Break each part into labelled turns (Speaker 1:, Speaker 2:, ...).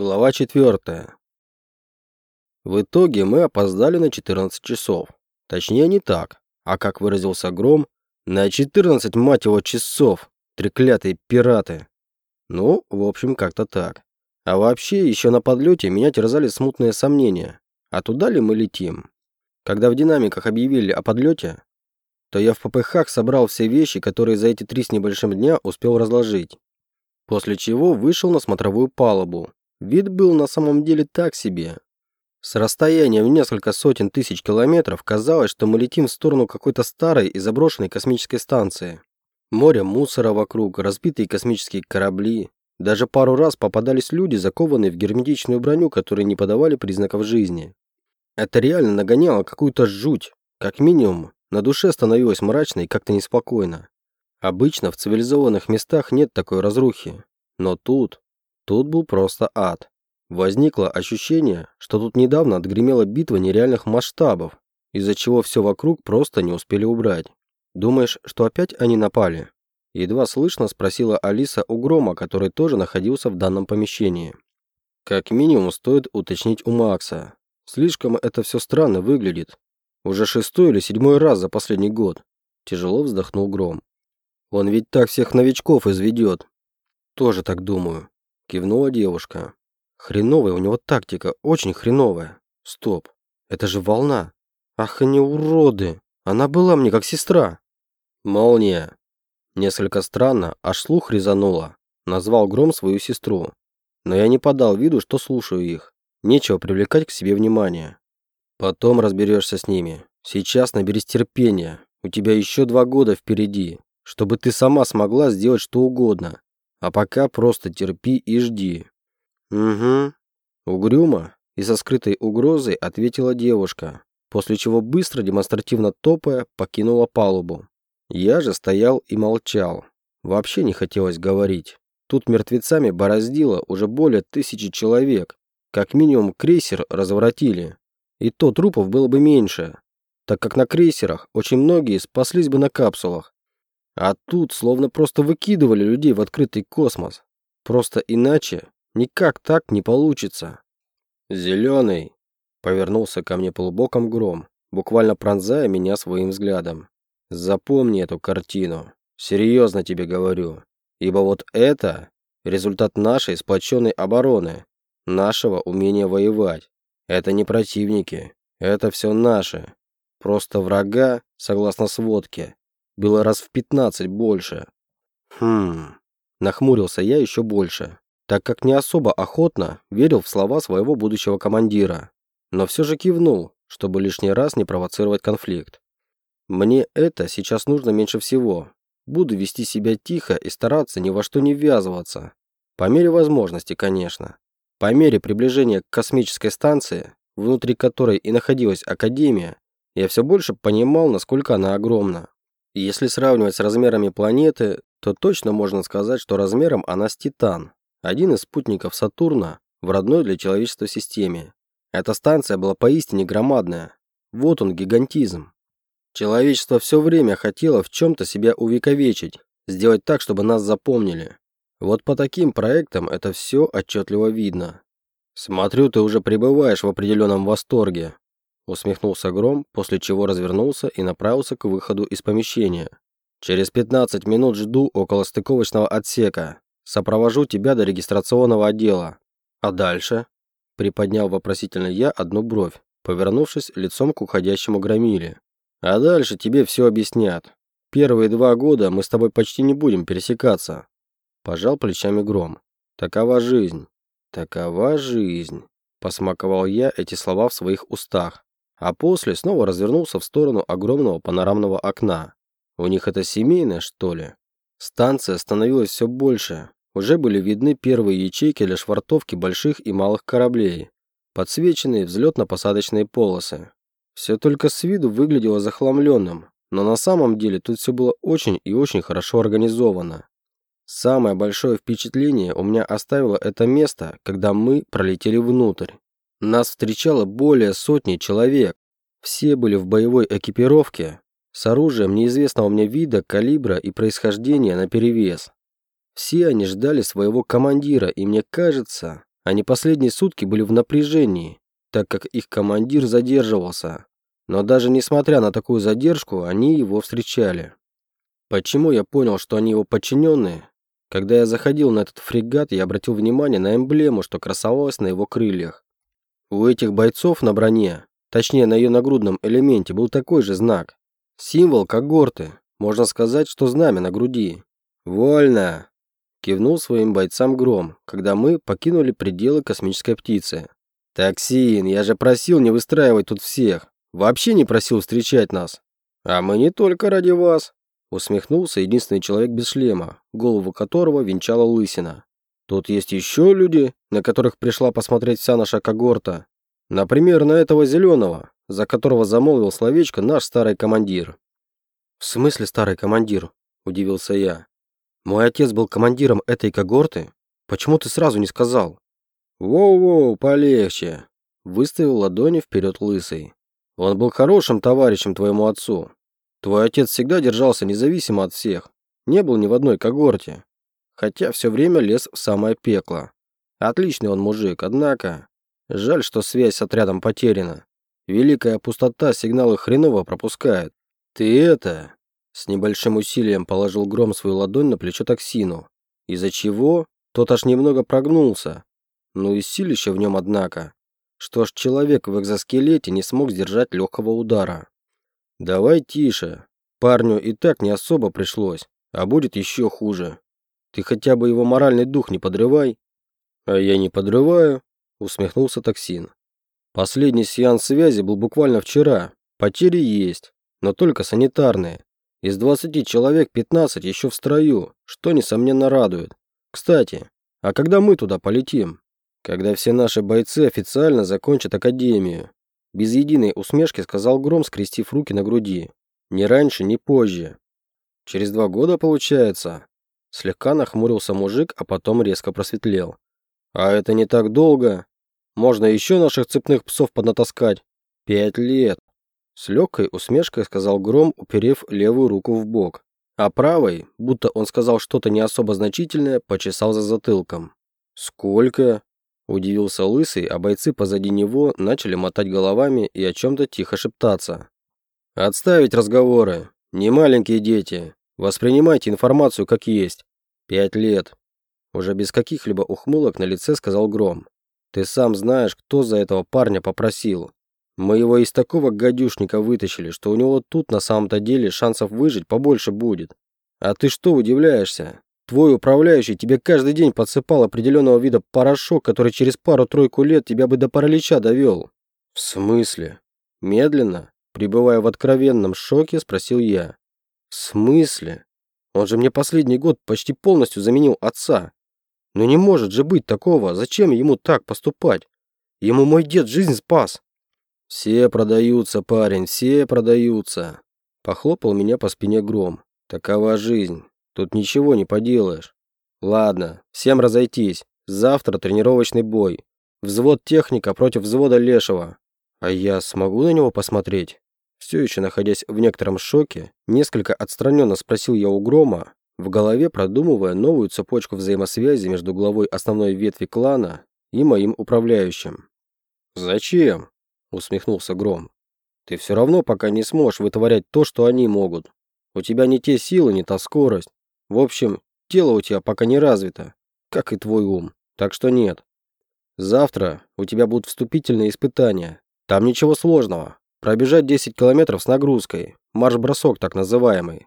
Speaker 1: Глава 4. В итоге мы опоздали на 14 часов. Точнее, не так, а как выразился Гром, на 14, мать его, часов. Треклятые пираты. Ну, в общем, как-то так. А вообще, еще на подлете меня терзали смутные сомнения. А туда ли мы летим? Когда в динамиках объявили о подлете, то я в ППХ собрал все вещи, которые за эти три с небольшим дня успел разложить. После чего вышел на смотровую палубу, Вид был на самом деле так себе. С расстояния в несколько сотен тысяч километров казалось, что мы летим в сторону какой-то старой и заброшенной космической станции. Море мусора вокруг, разбитые космические корабли. Даже пару раз попадались люди, закованные в герметичную броню, которые не подавали признаков жизни. Это реально нагоняло какую-то жуть. Как минимум, на душе становилось мрачно и как-то неспокойно. Обычно в цивилизованных местах нет такой разрухи. Но тут... Тут был просто ад. Возникло ощущение, что тут недавно отгремела битва нереальных масштабов, из-за чего все вокруг просто не успели убрать. «Думаешь, что опять они напали?» Едва слышно спросила Алиса у Грома, который тоже находился в данном помещении. Как минимум стоит уточнить у Макса. Слишком это все странно выглядит. Уже шестой или седьмой раз за последний год. Тяжело вздохнул Гром. Он ведь так всех новичков изведет. Тоже так думаю. Кивнула девушка. Хреновая у него тактика, очень хреновая. Стоп, это же волна. Ах, они уроды. Она была мне как сестра. Молния. Несколько странно, аж слух резануло. Назвал Гром свою сестру. Но я не подал виду, что слушаю их. Нечего привлекать к себе внимание. Потом разберешься с ними. Сейчас наберись терпения. У тебя еще два года впереди, чтобы ты сама смогла сделать что угодно. А пока просто терпи и жди». «Угу». Угрюмо и со скрытой угрозой ответила девушка, после чего быстро, демонстративно топая, покинула палубу. Я же стоял и молчал. Вообще не хотелось говорить. Тут мертвецами бороздило уже более тысячи человек. Как минимум крейсер разворотили. И то трупов было бы меньше, так как на крейсерах очень многие спаслись бы на капсулах. А тут словно просто выкидывали людей в открытый космос. Просто иначе никак так не получится. «Зеленый!» — повернулся ко мне полубоком гром, буквально пронзая меня своим взглядом. «Запомни эту картину. Серьезно тебе говорю. Ибо вот это результат нашей сплоченной обороны, нашего умения воевать. Это не противники, это все наши. Просто врага, согласно сводке, было раз в пятнадцать больше. Хм, нахмурился я еще больше, так как не особо охотно верил в слова своего будущего командира, но все же кивнул, чтобы лишний раз не провоцировать конфликт. Мне это сейчас нужно меньше всего. Буду вести себя тихо и стараться ни во что не ввязываться. По мере возможности, конечно. По мере приближения к космической станции, внутри которой и находилась Академия, я все больше понимал, насколько она огромна. Если сравнивать с размерами планеты, то точно можно сказать, что размером она с Титан, один из спутников Сатурна в родной для человечества системе. Эта станция была поистине громадная. Вот он, гигантизм. Человечество все время хотело в чем-то себя увековечить, сделать так, чтобы нас запомнили. Вот по таким проектам это все отчетливо видно. Смотрю, ты уже пребываешь в определенном восторге. Усмехнулся Гром, после чего развернулся и направился к выходу из помещения. «Через 15 минут жду около стыковочного отсека. Сопровожу тебя до регистрационного отдела. А дальше?» Приподнял вопросительно я одну бровь, повернувшись лицом к уходящему громиле. «А дальше тебе все объяснят. Первые два года мы с тобой почти не будем пересекаться». Пожал плечами Гром. «Такова жизнь. Такова жизнь». Посмаковал я эти слова в своих устах а после снова развернулся в сторону огромного панорамного окна. У них это семейное, что ли? Станция становилась все больше. Уже были видны первые ячейки для швартовки больших и малых кораблей, подсвеченные взлетно-посадочные полосы. Все только с виду выглядело захламленным, но на самом деле тут все было очень и очень хорошо организовано. Самое большое впечатление у меня оставило это место, когда мы пролетели внутрь. Нас встречало более сотни человек. Все были в боевой экипировке, с оружием неизвестного мне вида, калибра и происхождения наперевес. Все они ждали своего командира, и мне кажется, Они последние сутки были в напряжении, так как их командир задерживался. Но даже несмотря на такую задержку, они его встречали. Почему я понял, что они его подчиненные? Когда я заходил на этот фрегат, я обратил внимание на эмблему, что красовалась на его крыльях. У этих бойцов на броне, точнее на ее нагрудном элементе, был такой же знак. Символ когорты, можно сказать, что знамя на груди. «Вольно!» – кивнул своим бойцам Гром, когда мы покинули пределы космической птицы. «Токсин, я же просил не выстраивать тут всех. Вообще не просил встречать нас. А мы не только ради вас!» Усмехнулся единственный человек без шлема, голову которого венчала лысина. Тут есть еще люди, на которых пришла посмотреть вся наша когорта. Например, на этого зеленого, за которого замолвил словечко наш старый командир. «В смысле старый командир?» – удивился я. «Мой отец был командиром этой когорты? Почему ты сразу не сказал?» «Воу-воу, полегче!» – выставил ладони вперед лысый. «Он был хорошим товарищем твоему отцу. Твой отец всегда держался независимо от всех, не был ни в одной когорте, хотя все время лез в самое пекло. Отличный он мужик, однако... Жаль, что связь с отрядом потеряна. Великая пустота сигналы хреново пропускает. Ты это... С небольшим усилием положил Гром свою ладонь на плечо токсину, из-за чего тот аж немного прогнулся. Ну и силище в нем, однако. Что ж человек в экзоскелете не смог сдержать легкого удара. «Давай тише. Парню и так не особо пришлось, а будет еще хуже. Ты хотя бы его моральный дух не подрывай». «А я не подрываю», — усмехнулся токсин. «Последний сеанс связи был буквально вчера. Потери есть, но только санитарные. Из 20 человек 15 еще в строю, что, несомненно, радует. Кстати, а когда мы туда полетим? Когда все наши бойцы официально закончат академию. Без единой усмешки сказал Гром, скрестив руки на груди. Ни раньше, ни позже. Через два года, получается. Слегка нахмурился мужик, а потом резко просветлел. А это не так долго. Можно еще наших цепных псов поднатаскать. Пять лет. С легкой усмешкой сказал Гром, уперев левую руку в бок. А правой, будто он сказал что-то не особо значительное, почесал за затылком. «Сколько?» Удивился Лысый, а бойцы позади него начали мотать головами и о чем-то тихо шептаться. «Отставить разговоры. Не маленькие дети. Воспринимайте информацию как есть. Пять лет». Уже без каких-либо ухмылок на лице сказал Гром. «Ты сам знаешь, кто за этого парня попросил. Мы его из такого гадюшника вытащили, что у него тут на самом-то деле шансов выжить побольше будет. А ты что удивляешься? Твой управляющий тебе каждый день подсыпал определенного вида порошок, который через пару-тройку лет тебя бы до паралича довел. В смысле? Медленно, пребывая в откровенном шоке, спросил я. В смысле? Он же мне последний год почти полностью заменил отца. Но не может же быть такого. Зачем ему так поступать? Ему мой дед жизнь спас. Все продаются, парень, все продаются. Похлопал меня по спине гром. Такова жизнь. Тут ничего не поделаешь. Ладно, всем разойтись. Завтра тренировочный бой. Взвод техника против взвода Лешего. А я смогу на него посмотреть? Все еще находясь в некотором шоке, несколько отстраненно спросил я у Грома, в голове продумывая новую цепочку взаимосвязи между главой основной ветви клана и моим управляющим. «Зачем?» – усмехнулся Гром. «Ты все равно пока не сможешь вытворять то, что они могут. У тебя не те силы, не та скорость. В общем, тело у тебя пока не развито, как и твой ум, так что нет. Завтра у тебя будут вступительные испытания. Там ничего сложного. Пробежать 10 километров с нагрузкой, марш-бросок так называемый.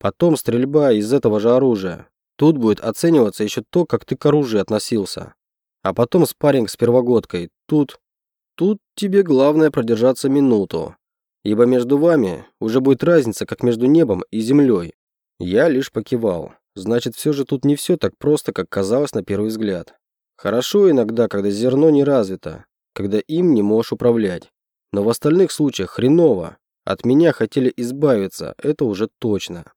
Speaker 1: Потом стрельба из этого же оружия. Тут будет оцениваться еще то, как ты к оружию относился. А потом спарринг с первогодкой. Тут... Тут тебе главное продержаться минуту. Ибо между вами уже будет разница, как между небом и землей. Я лишь покивал. Значит, все же тут не все так просто, как казалось на первый взгляд. Хорошо иногда, когда зерно не развито, когда им не можешь управлять. Но в остальных случаях хреново. От меня хотели избавиться, это уже точно.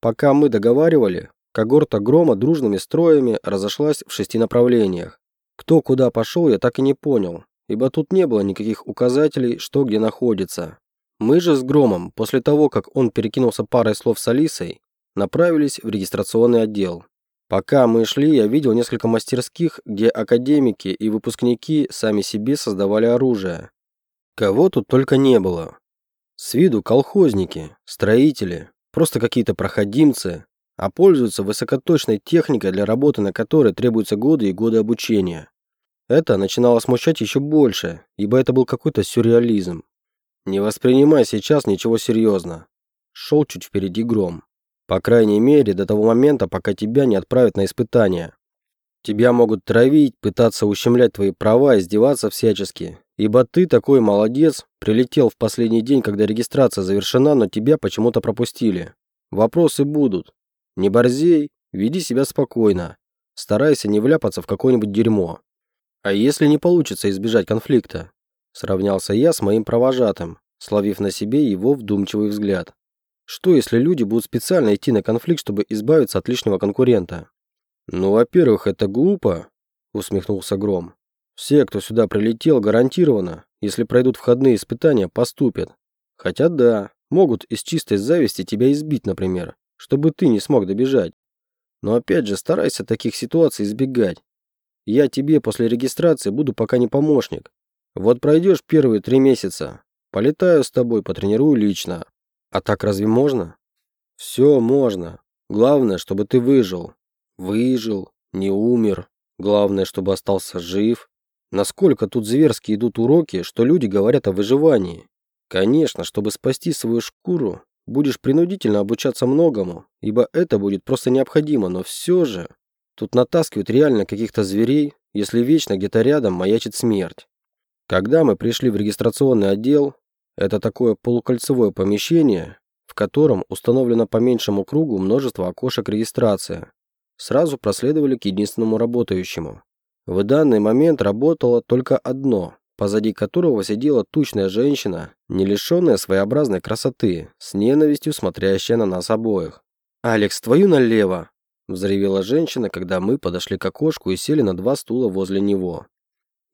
Speaker 1: Пока мы договаривали, когорта грома дружными строями разошлась в шести направлениях. Кто куда пошел, я так и не понял, ибо тут не было никаких указателей, что где находится. Мы же с Громом, после того, как он перекинулся парой слов с Алисой, направились в регистрационный отдел. Пока мы шли, я видел несколько мастерских, где академики и выпускники сами себе создавали оружие. Кого тут только не было. С виду колхозники, строители, просто какие-то проходимцы, а пользуются высокоточной техникой, для работы на которой требуются годы и годы обучения. Это начинало смущать еще больше, ибо это был какой-то сюрреализм. Не воспринимай сейчас ничего серьезно. Шел чуть впереди гром. По крайней мере, до того момента, пока тебя не отправят на испытания. Тебя могут травить, пытаться ущемлять твои права, издеваться всячески. Ибо ты такой молодец, прилетел в последний день, когда регистрация завершена, но тебя почему-то пропустили. Вопросы будут. Не борзей, веди себя спокойно. Старайся не вляпаться в какое-нибудь дерьмо. А если не получится избежать конфликта? Сравнялся я с моим провожатым, словив на себе его вдумчивый взгляд. Что, если люди будут специально идти на конфликт, чтобы избавиться от лишнего конкурента? Ну, во-первых, это глупо, усмехнулся Гром. Все, кто сюда прилетел, гарантированно, если пройдут входные испытания, поступят. Хотя да, могут из чистой зависти тебя избить, например, чтобы ты не смог добежать. Но опять же, старайся таких ситуаций избегать. Я тебе после регистрации буду пока не помощник. Вот пройдешь первые три месяца, полетаю с тобой, потренирую лично. А так разве можно? Все можно. Главное, чтобы ты выжил. Выжил, не умер. Главное, чтобы остался жив. Насколько тут зверски идут уроки, что люди говорят о выживании. Конечно, чтобы спасти свою шкуру, будешь принудительно обучаться многому, ибо это будет просто необходимо, но все же... Тут натаскивают реально каких-то зверей, если вечно где-то рядом маячит смерть. Когда мы пришли в регистрационный отдел, это такое полукольцевое помещение, в котором установлено по меньшему кругу множество окошек регистрации. Сразу проследовали к единственному работающему. В данный момент работало только одно, позади которого сидела тучная женщина, не лишенная своеобразной красоты, с ненавистью смотрящая на нас обоих. «Алекс, твою налево!» – взревела женщина, когда мы подошли к окошку и сели на два стула возле него.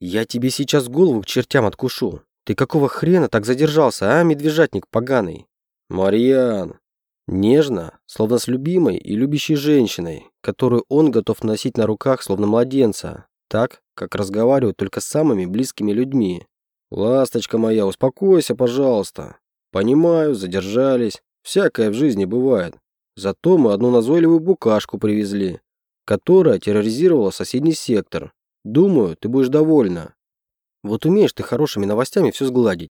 Speaker 1: «Я тебе сейчас голову к чертям откушу!» Ты какого хрена так задержался, а, медвежатник поганый? Марьян. Нежно, словно с любимой и любящей женщиной, которую он готов носить на руках, словно младенца, так, как разговаривают только с самыми близкими людьми. Ласточка моя, успокойся, пожалуйста. Понимаю, задержались. Всякое в жизни бывает. Зато мы одну назойливую букашку привезли, которая терроризировала соседний сектор. Думаю, ты будешь довольна. Вот умеешь ты хорошими новостями все сгладить.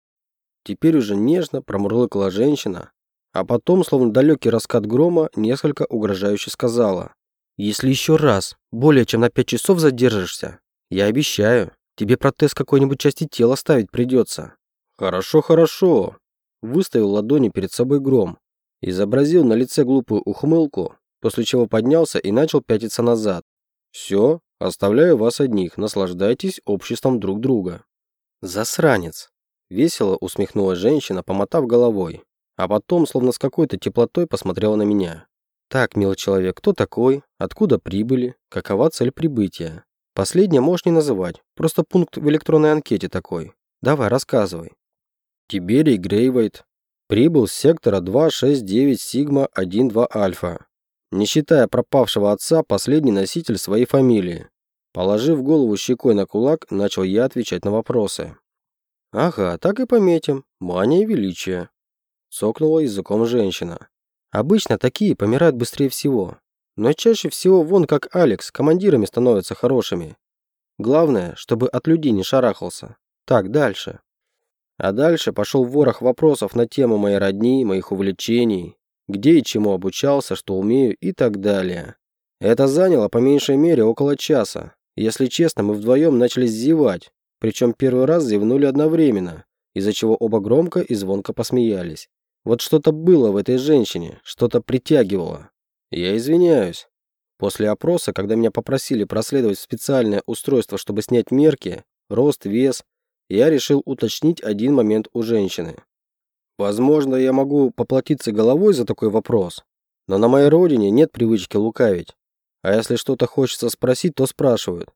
Speaker 1: Теперь уже нежно промурлыкала женщина, а потом, словно далекий раскат грома, несколько угрожающе сказала. «Если еще раз более чем на пять часов задержишься, я обещаю, тебе протез какой-нибудь части тела ставить придется». «Хорошо, хорошо», – выставил ладони перед собой гром, изобразил на лице глупую ухмылку, после чего поднялся и начал пятиться назад. «Все, Оставляю вас одних, наслаждайтесь обществом друг друга». «Засранец!» – весело усмехнулась женщина, помотав головой, а потом, словно с какой-то теплотой, посмотрела на меня. «Так, милый человек, кто такой? Откуда прибыли? Какова цель прибытия? Последнее можешь не называть, просто пункт в электронной анкете такой. Давай, рассказывай». Тиберий Грейвайт прибыл с сектора 269 Сигма 12 Альфа. Не считая пропавшего отца, последний носитель своей фамилии. Положив голову щекой на кулак, начал я отвечать на вопросы. «Ага, так и пометим. Мания величия», — цокнула языком женщина. «Обычно такие помирают быстрее всего. Но чаще всего вон как Алекс, командирами становятся хорошими. Главное, чтобы от людей не шарахался. Так, дальше». А дальше пошел ворох вопросов на тему моей родни, моих увлечений, где и чему обучался, что умею и так далее. Это заняло по меньшей мере около часа. Если честно, мы вдвоем начали зевать, причем первый раз зевнули одновременно, из-за чего оба громко и звонко посмеялись. Вот что-то было в этой женщине, что-то притягивало. Я извиняюсь. После опроса, когда меня попросили проследовать специальное устройство, чтобы снять мерки, рост, вес, я решил уточнить один момент у женщины. Возможно, я могу поплатиться головой за такой вопрос, но на моей родине нет привычки лукавить. А если что-то хочется спросить, то спрашивают.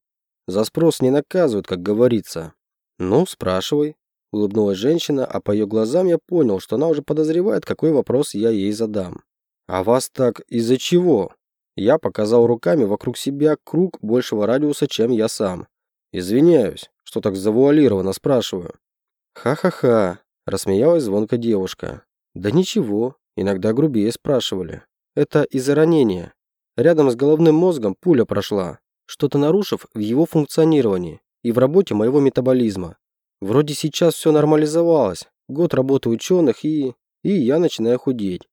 Speaker 1: За спрос не наказывают, как говорится. Ну, спрашивай. Улыбнулась женщина, а по ее глазам я понял, что она уже подозревает, какой вопрос я ей задам. А вас так из-за чего? Я показал руками вокруг себя круг большего радиуса, чем я сам. Извиняюсь, что так завуалированно спрашиваю. Ха-ха-ха, рассмеялась звонко девушка. Да ничего, иногда грубее спрашивали. Это из-за ранения. Рядом с головным мозгом пуля прошла, что-то нарушив в его функционировании и в работе моего метаболизма. Вроде сейчас все нормализовалось, год работы ученых и... и я начинаю худеть.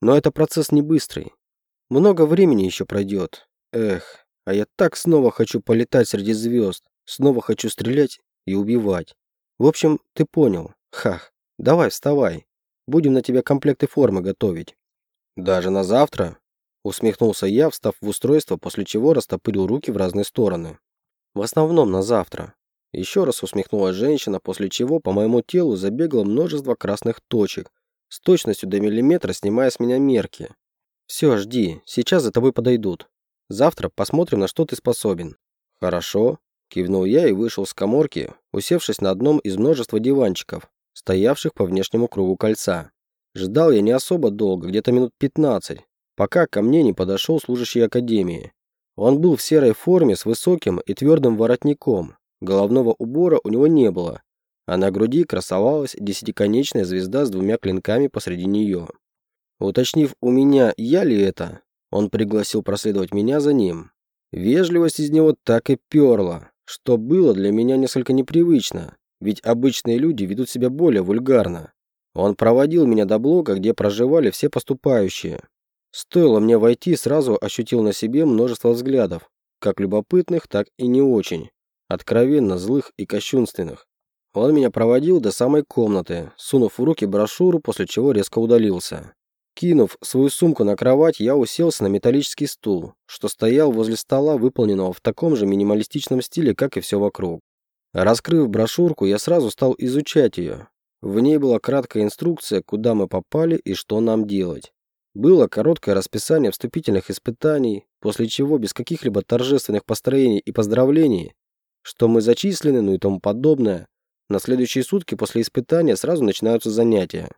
Speaker 1: Но это процесс не быстрый. Много времени еще пройдет. Эх, а я так снова хочу полетать среди звезд, снова хочу стрелять и убивать. В общем, ты понял. Хах, давай вставай. Будем на тебя комплекты формы готовить. Даже на завтра? Усмехнулся я, встав в устройство, после чего растопырил руки в разные стороны. В основном на завтра. Еще раз усмехнулась женщина, после чего по моему телу забегало множество красных точек, с точностью до миллиметра снимая с меня мерки. «Все, жди, сейчас за тобой подойдут. Завтра посмотрим, на что ты способен». «Хорошо», – кивнул я и вышел с коморки, усевшись на одном из множества диванчиков, стоявших по внешнему кругу кольца. Ждал я не особо долго, где-то минут 15, пока ко мне не подошел служащий академии. Он был в серой форме с высоким и твердым воротником, головного убора у него не было, а на груди красовалась десятиконечная звезда с двумя клинками посреди нее. Уточнив у меня, я ли это, он пригласил проследовать меня за ним. Вежливость из него так и перла, что было для меня несколько непривычно, ведь обычные люди ведут себя более вульгарно. Он проводил меня до блока, где проживали все поступающие. Стоило мне войти, сразу ощутил на себе множество взглядов, как любопытных, так и не очень, откровенно злых и кощунственных. Он меня проводил до самой комнаты, сунув в руки брошюру, после чего резко удалился. Кинув свою сумку на кровать, я уселся на металлический стул, что стоял возле стола, выполненного в таком же минималистичном стиле, как и все вокруг. Раскрыв брошюрку, я сразу стал изучать ее. В ней была краткая инструкция, куда мы попали и что нам делать. Было короткое расписание вступительных испытаний, после чего без каких-либо торжественных построений и поздравлений, что мы зачислены, ну и тому подобное, на следующие сутки после испытания сразу начинаются занятия.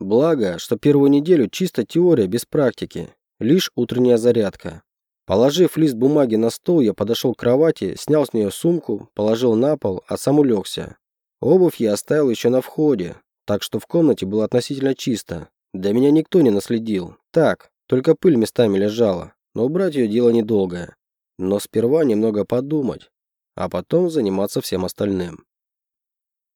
Speaker 1: Благо, что первую неделю чисто теория без практики, лишь утренняя зарядка. Положив лист бумаги на стол, я подошел к кровати, снял с нее сумку, положил на пол, а сам улегся. Обувь я оставил еще на входе, так что в комнате было относительно чисто. До меня никто не наследил. Так, только пыль местами лежала, но убрать ее дело недолгое. Но сперва немного подумать, а потом заниматься всем остальным.